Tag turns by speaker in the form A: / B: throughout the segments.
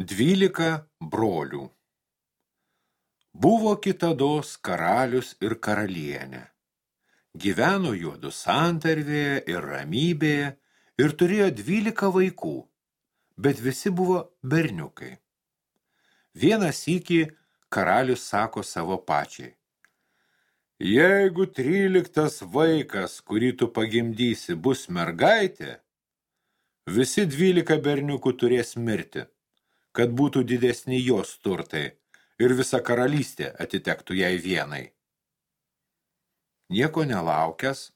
A: Dvylika brolių. Buvo kitados karalius ir karalienė. Gyveno juodu santarvėje ir ramybėje ir turėjo dvylika vaikų, bet visi buvo berniukai. Vieną sykį karalius sako savo pačiai. Jeigu tryliktas vaikas, kurį tu pagimdysi, bus mergaitė, visi dvylika berniukų turės mirti kad būtų didesni jos turtai ir visa karalystė atitektų jai vienai. Nieko nelaukęs,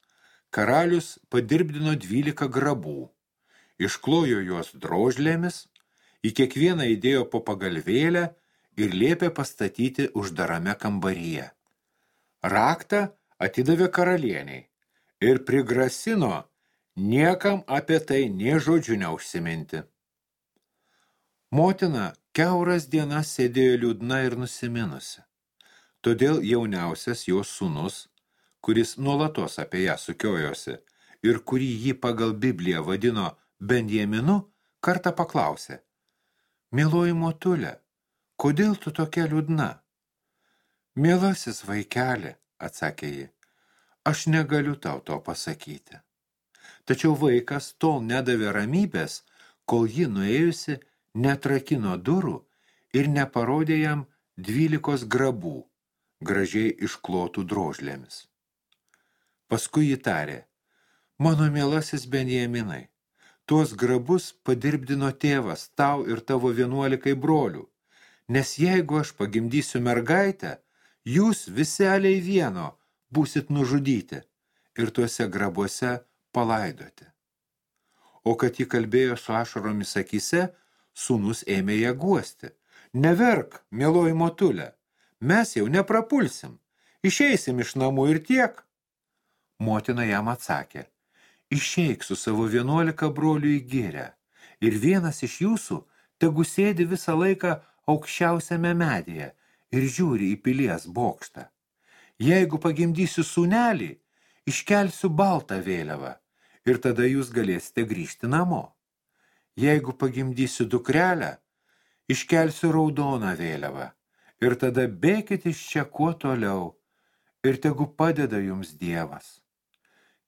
A: karalius padirbdino dvylika grabų, išklojo juos drožlėmis, į kiekvieną įdėjo po pagalvėlę ir liepė pastatyti uždarame kambaryje. Raktą atidavė karalieniai ir prigrasino niekam apie tai nie žodžiu neužsiminti. Motina keuras dienas sėdėjo liūdna ir nusiminusi. Todėl jauniausias jos sūnus, kuris nuolatos apie ją sukiojosi ir kurį jį pagal Bibliją vadino Benjaminu, kartą paklausė. Mieloji motulė, kodėl tu tokia liūdna? Mielasis vaikeli, atsakė ji, aš negaliu tau to pasakyti. Tačiau vaikas tol nedavė ramybės, kol ji nuėjusi netrakino durų ir neparodė jam dvylikos grabų, gražiai išklotų drožlėmis. Paskui jį tarė, mano mielasis Benjaminai, tuos grabus padirbdino tėvas tau ir tavo vienuolikai brolių, nes jeigu aš pagimdysiu mergaitę, jūs viseliai vieno būsit nužudyti ir tuose grabuose palaidoti. O kad ji kalbėjo su ašaromis akise, Sūnus ėmė ją guosti. Neverk, mieloji motulė, mes jau neprapulsim. Išeisim iš namų ir tiek. Motina jam atsakė, išeik su savo vienuolika brolių į gyrę ir vienas iš jūsų tegu sėdi visą laiką aukščiausiame medyje ir žiūri į pilies bokštą. Jeigu pagimdysiu sūnelį, iškelsiu baltą vėliavą ir tada jūs galėsite grįžti namo. Jeigu pagimdysiu dukrelę, iškelsiu raudoną vėliavą ir tada bėkit iš čia kuo toliau ir tegu padeda jums Dievas.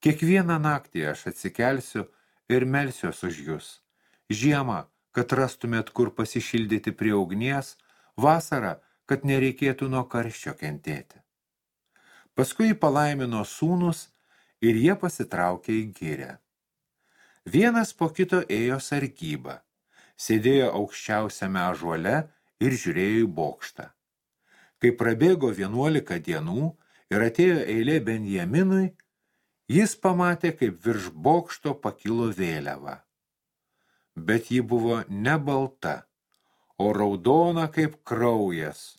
A: Kiekvieną naktį aš atsikelsiu ir melsiuos už jūs. Žiemą, kad rastumėt kur pasišildyti prie ugnies, vasarą, kad nereikėtų nuo karščio kentėti. Paskui palaimino sūnus ir jie pasitraukė į gyrę. Vienas po kito ėjo sargybą, sėdėjo aukščiausiame ažuole ir žiūrėjo į bokštą. Kai prabėgo vienuolika dienų ir atėjo eilė Benjaminui, jis pamatė, kaip virš bokšto pakilo vėliava. Bet ji buvo ne balta, o raudona kaip kraujas,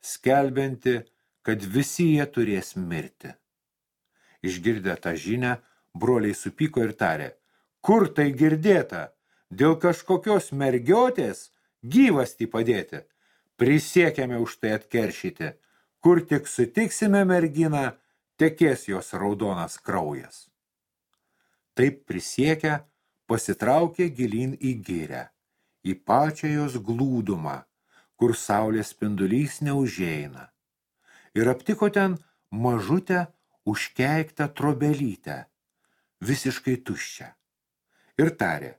A: skelbianti, kad visi jie turės mirti. Išgirdę tą žinę, broliai supyko ir tarė, Kur tai girdėta? Dėl kažkokios mergiotės gyvastį padėti. Prisiekėme už tai atkeršyti. Kur tik sutiksime merginą, tekės jos raudonas kraujas. Taip prisiekę, pasitraukė gilin į gyrę, į pačią jos glūdumą, kur saulės spindulys neužeina. Ir aptiko ten mažutę užkeiktą trobelytę, visiškai tuščią ir tarė,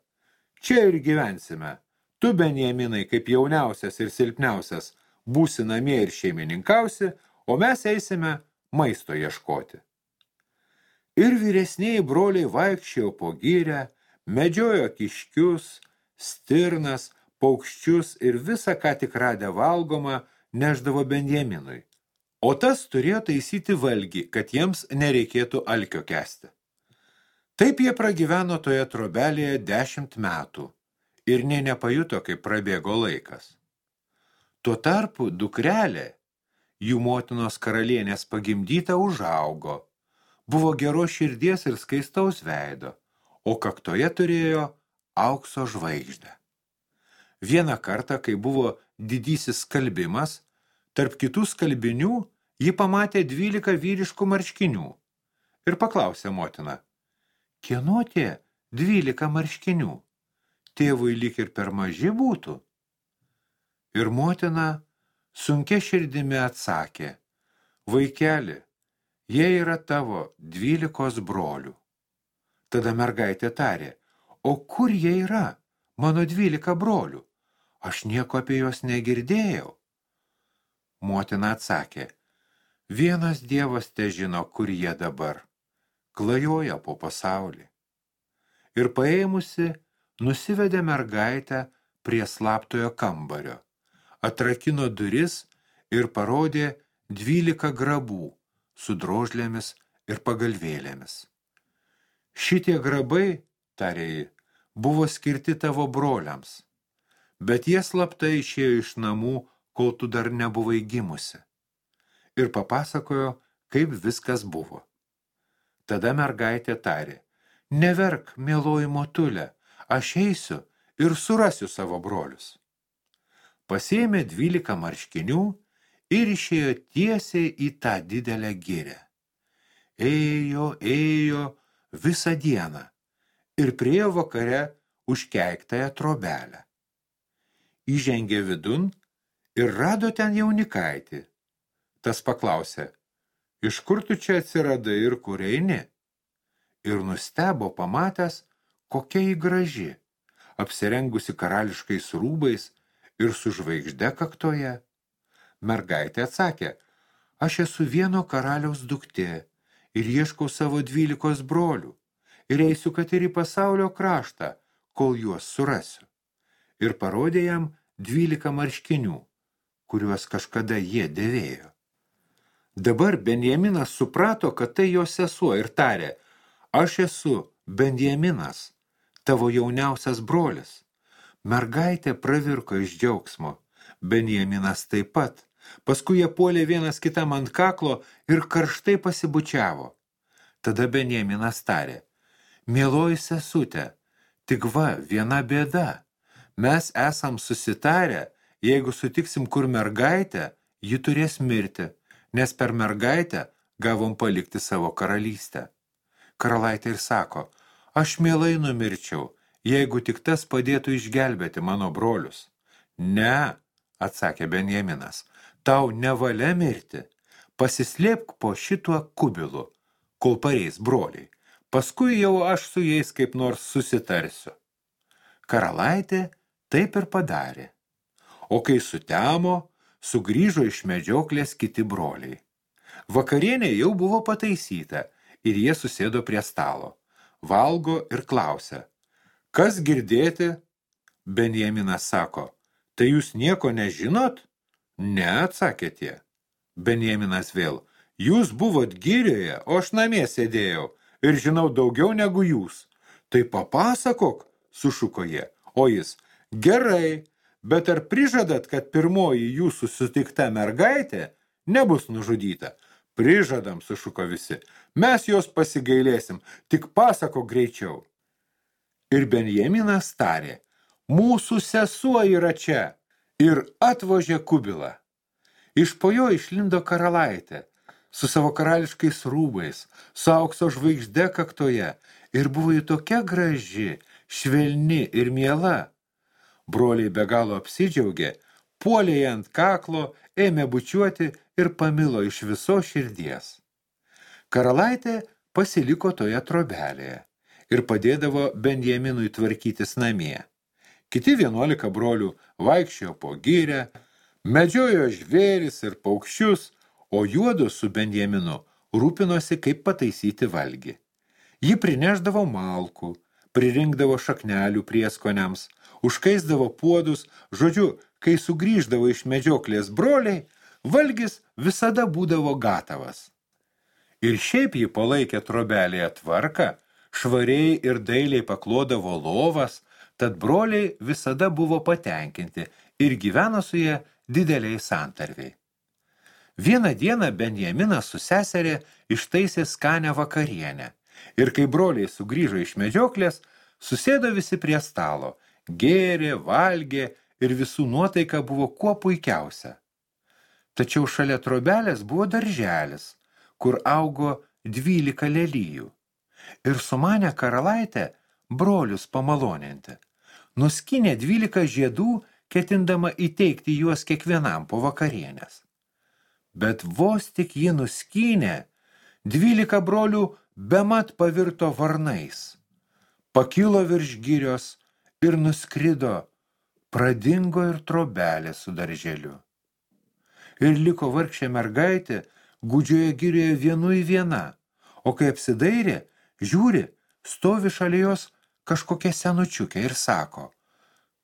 A: čia ir gyvensime, tu, Benjaminai, kaip jauniausias ir silpniausias, būsi namie ir šeimininkausi, o mes eisime maisto ieškoti. Ir vyresniai broliai vaikščiojo po gyrę, medžiojo kiškius, stirnas, paukščius ir visą, ką tik radę valgomą, neždavo Benjaminui. O tas turėjo taisyti valgį, kad jiems nereikėtų alkio kesti. Taip jie pragyveno toje trobelėje dešimt metų ir nė nepajuto, kaip prabėgo laikas. Tuo tarpu dukrelė, jų motinos karalienės pagimdyta užaugo, buvo gero širdies ir skaistaus veido, o kaktoje turėjo aukso žvaigždę. Vieną kartą, kai buvo didysis skalbimas, tarp kitų skalbinių ji pamatė dvylika vyriškų marškinių ir paklausė motiną – Kieno tie dvylika marškinių? Tėvui lyg ir per maži būtų. Ir motina sunkia širdimi atsakė, vaikeli, jie yra tavo dvylikos brolių. Tada mergaitė tarė, o kur jie yra, mano dvylika brolių? Aš nieko apie juos negirdėjau. Motina atsakė, vienas dievas te žino, kur jie dabar, klajoja po pasaulį. Ir paėmusi, nusivedė mergaitę prie slaptojo kambario, atrakino duris ir parodė dvylika grabų su drožlėmis ir pagalvėlėmis. Šitie grabai, tarė ji, buvo skirti tavo broliams, bet jie slaptai išėjo iš namų, kol tu dar nebuvai gimusi. Ir papasakojo, kaip viskas buvo. Tada mergaitė tarė, neverk, mėloji motulė, aš eisiu ir surasiu savo brolius. Pasėmė dvylika marškinių ir išėjo tiesiai į tą didelę gyrę. Ėjo, ėjo visą dieną ir priejo vakare užkeiktąją trobelę. Įžengė vidun ir rado ten jaunikaitį. Tas paklausė, iš kur tu čia atsiradai ir kur eini? Ir nustebo pamatęs, kokia jį graži, apsirengusi karališkais rūbais ir su žvaigžde kaktoje. Mergaitė atsakė, aš esu vieno karaliaus duktė ir ieškau savo dvylikos brolių ir eisiu, kad ir į pasaulio kraštą, kol juos surasiu. Ir parodė jam dvylika marškinių, kuriuos kažkada jie dėvėjo. Dabar Benjaminas suprato, kad tai jo sesuo ir tarė, aš esu Benjaminas, tavo jauniausias brolis. Mergaitė pravirko iš džiaugsmo, Benjaminas taip pat. Paskui jie puolė vienas kitam ant kaklo ir karštai pasibučiavo. Tada Benjaminas tarė, Mieloji sesutė, tik va, viena bėda. Mes esam susitarę, jeigu sutiksim kur mergaitę, ji turės mirti, nes per mergaitę gavom palikti savo karalystę. Karalaitė ir sako, aš mielai numirčiau, jeigu tik tas padėtų išgelbėti mano brolius. Ne, atsakė Benjaminas, tau nevalia mirti, pasislėpk po šituo kubilu, kol pareis broliai paskui jau aš su jais kaip nors susitarsiu. Karalaitė taip ir padarė. O kai sutemo, sugrįžo iš medžioklės kiti broliai. Vakarienė jau buvo pataisyta ir jie susėdo prie stalo. Valgo ir klausia, kas girdėti? Benjaminas sako, tai jūs nieko nežinot? Ne, atsakė tie. Benjaminas vėl, jūs buvot gyrioje, o aš namie sėdėjau ir žinau daugiau negu jūs. Tai papasakok, sušuko jie. O jis, gerai, bet ar prižadat, kad pirmoji jūsų sutikta mergaitė nebus nužudyta? Prižadam, sušuko visi. Mes jos pasigailėsim, tik pasako greičiau. Ir Benjaminas tarė, mūsų sesuo yra čia ir atvožė kubilą. Iš po jo išlindo karalaitė, su savo karališkais rūbais, su aukso žvaigžde kaktoje ir buvo ji tokia graži, švelni ir miela. Broliai be galo apsidžiaugė, puolė ją ant kaklo, ėmė bučiuoti ir pamilo iš viso širdies. Karalaitė pasiliko toje trobelėje ir padėdavo Benjaminui tvarkytis namie. Kiti vienuolika brolių vaikščiojo po gyrę, medžiojo žvėris ir paukščius, o juodu su Benjaminu rūpinosi, kaip pataisyti valgį. Ji prineždavo malkų, pririnkdavo šaknelių prieskoniams, užkaisdavo puodus, žodžiu, kai sugrįždavo iš medžioklės broliai, valgis visada būdavo gatavas. Ir šiaip ji palaikė trobelėje tvarką, švariai ir dailiai paklodavo lovas, tad broliai visada buvo patenkinti ir gyveno su jie dideliai santarviai. Vieną dieną Benjaminas su seserė ištaisė skanę vakarienę ir kai broliai sugrįžo iš medžioklės, susėdo visi prie stalo, gėrė, valgė ir visų nuotaika buvo kuo puikiausia. Tačiau šalia trobelės buvo darželis, kur augo dvylika lelyjų. Ir sumanė karalaitę brolius pamaloninti. Nuskinė dvylika žiedų ketindama įteikti juos kiekvienam po vakarienės. Bet vos tik ji nuskynė, dvylika brolių bemat pavirto varnais, pakilo virš gyrios ir nuskrido, pradingo ir trobelė su darželiu. Ir liko vargšė mergaitė, gudžioje girioje vienui viena, o kai apsidairė, žiūri, stovi šalia jos kažkokia senučiukė ir sako,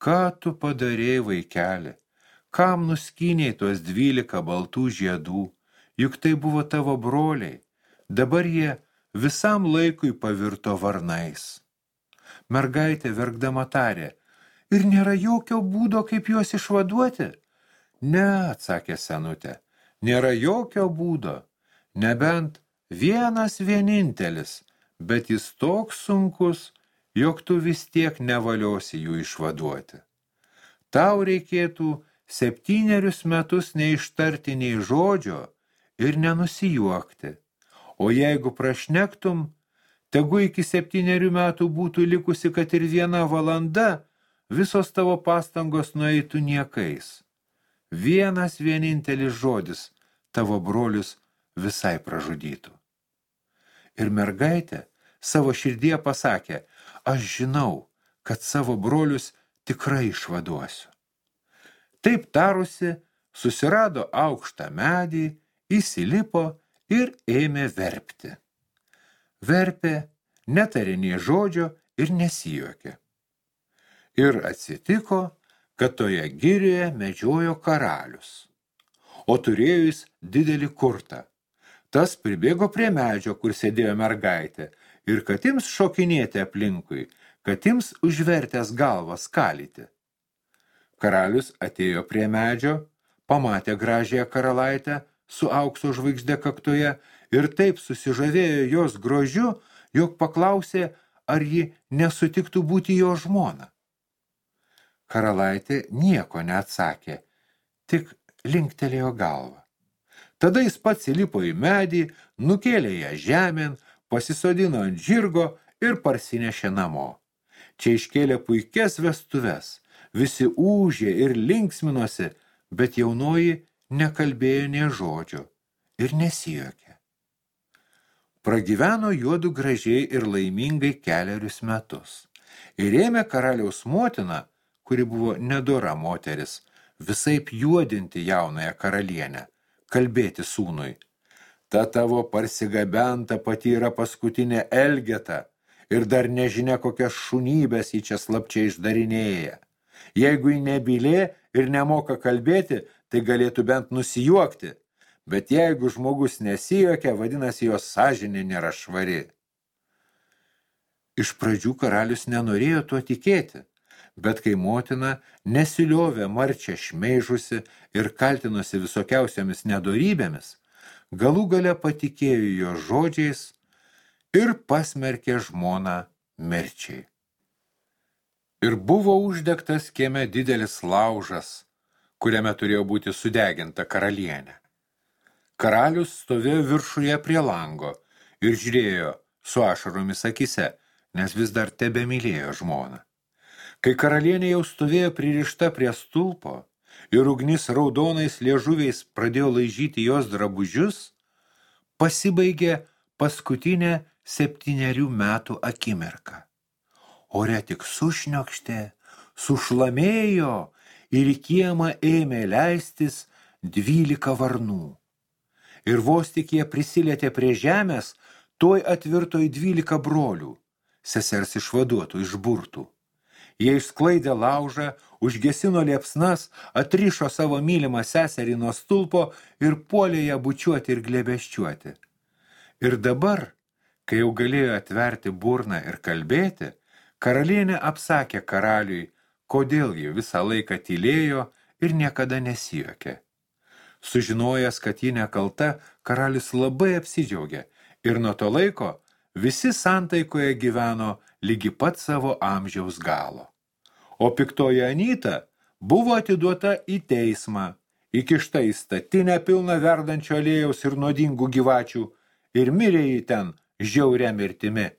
A: ką tu padarėjai vaikeli, kam nuskynėjai tuos dvylika baltų žiedų, juk tai buvo tavo broliai, dabar jie visam laikui pavirto varnais. Mergaitė verkdama tarė, ir nėra jokio būdo, kaip juos išvaduoti? Ne, atsakė senutė, nėra jokio būdo, nebent vienas vienintelis, bet jis toks sunkus, jog tu vis tiek nevaliosi jų išvaduoti. Tau reikėtų septynerius metus neištarti nei žodžio ir nenusijuokti, o jeigu prašnektum, tegu iki septynerių metų būtų likusi, kad ir viena valanda, visos tavo pastangos nueitų niekais. Vienas vienintelis žodis tavo brolius visai pražudytų. Ir mergaitė savo širdie pasakė, aš žinau, kad savo brolius tikrai išvaduosiu. Taip tarusi, susirado aukštą medį, įsilipo ir ėmė verpti. Verpė, netarė nie žodžio ir nesijuokė. Ir atsitiko, kad toje girioje medžiojo karalius, o turėjo jis didelį kurtą. Tas pribėgo prie medžio, kur sėdėjo mergaitė, ir kad ims šokinėti aplinkui, kad ims užvertęs galvą skalyti. Karalius atėjo prie medžio, pamatė gražiąją karalaitę su aukso žvaigždė kaktoje ir taip susižavėjo jos grožiu, jog paklausė, ar ji nesutiktų būti jo žmona. Karalaitė nieko neatsakė, tik linktelėjo galvą. Tada jis pats įlipo į medį, nukėlė ją žemėn, pasisodino ant žirgo ir parsinešė namo. Čia iškėlė puikias vestuves, visi ūžė ir linksminosi, bet jaunoji nekalbėjo nie žodžio ir nesijokė. Pragyveno juodu gražiai ir laimingai keliarius metus. Ir ėmė karaliaus motina, kuri buvo nedora moteris, visaip juodinti jaunąją karalienę, kalbėti sūnui – ta tavo parsigabenta pati yra paskutinė elgeta ir dar nežinia kokias šunybės į čia slapčiai išdarinėja. Jeigu ji nebylė ir nemoka kalbėti, tai galėtų bent nusijuokti, bet jeigu žmogus nesijokia, vadinasi jos sąžinė nėra švari. Iš pradžių karalius nenorėjo tuo tikėti, bet kai motina nesiliovė marčia šmeižusi ir kaltinosi visokiausiamis nedorybėmis, galų gale patikėjo jo žodžiais ir pasmerkė žmoną mirčiai. Ir buvo uždegtas kieme didelis laužas, kuriame turėjo būti sudeginta karalienė. Karalius stovėjo viršuje prie lango ir žiūrėjo su ašaromis akise, nes vis dar tebe mylėjo žmoną. Kai karalienė jau stovėjo pririšta prie stulpo, ir ugnis raudonais liežuviais pradėjo laižyti jos drabužius, pasibaigė paskutinė septynerių metų akimirka. Ore tik sušniokštė, sušlamėjo ir į kiemą ėmė leistis dvylika varnų. Ir vos tik jie prisilietė prie žemės, toj atvirto į dvylika brolių, sesers išvaduotų iš burtų. Jie išsklaidė laužą, užgesino liepsnas, atrišo savo mylimą seserį nuo stulpo ir puolė ją bučiuoti ir glebeščiuoti. Ir dabar, kai jau galėjo atverti burną ir kalbėti, karalienė apsakė karaliui, kodėl ji visą laiką tylėjo ir niekada nesijokė. Sužinojęs, kad ji nekalta, karalius labai apsidžiaugė ir nuo to laiko visi santaikoje gyveno lygi pat savo amžiaus galo. O piktoji Anyta buvo atiduota į teismą, įkišta į statinę pilną verdančio alėjaus ir nuodingų gyvačių ir mirė į ten žiauria mirtimi.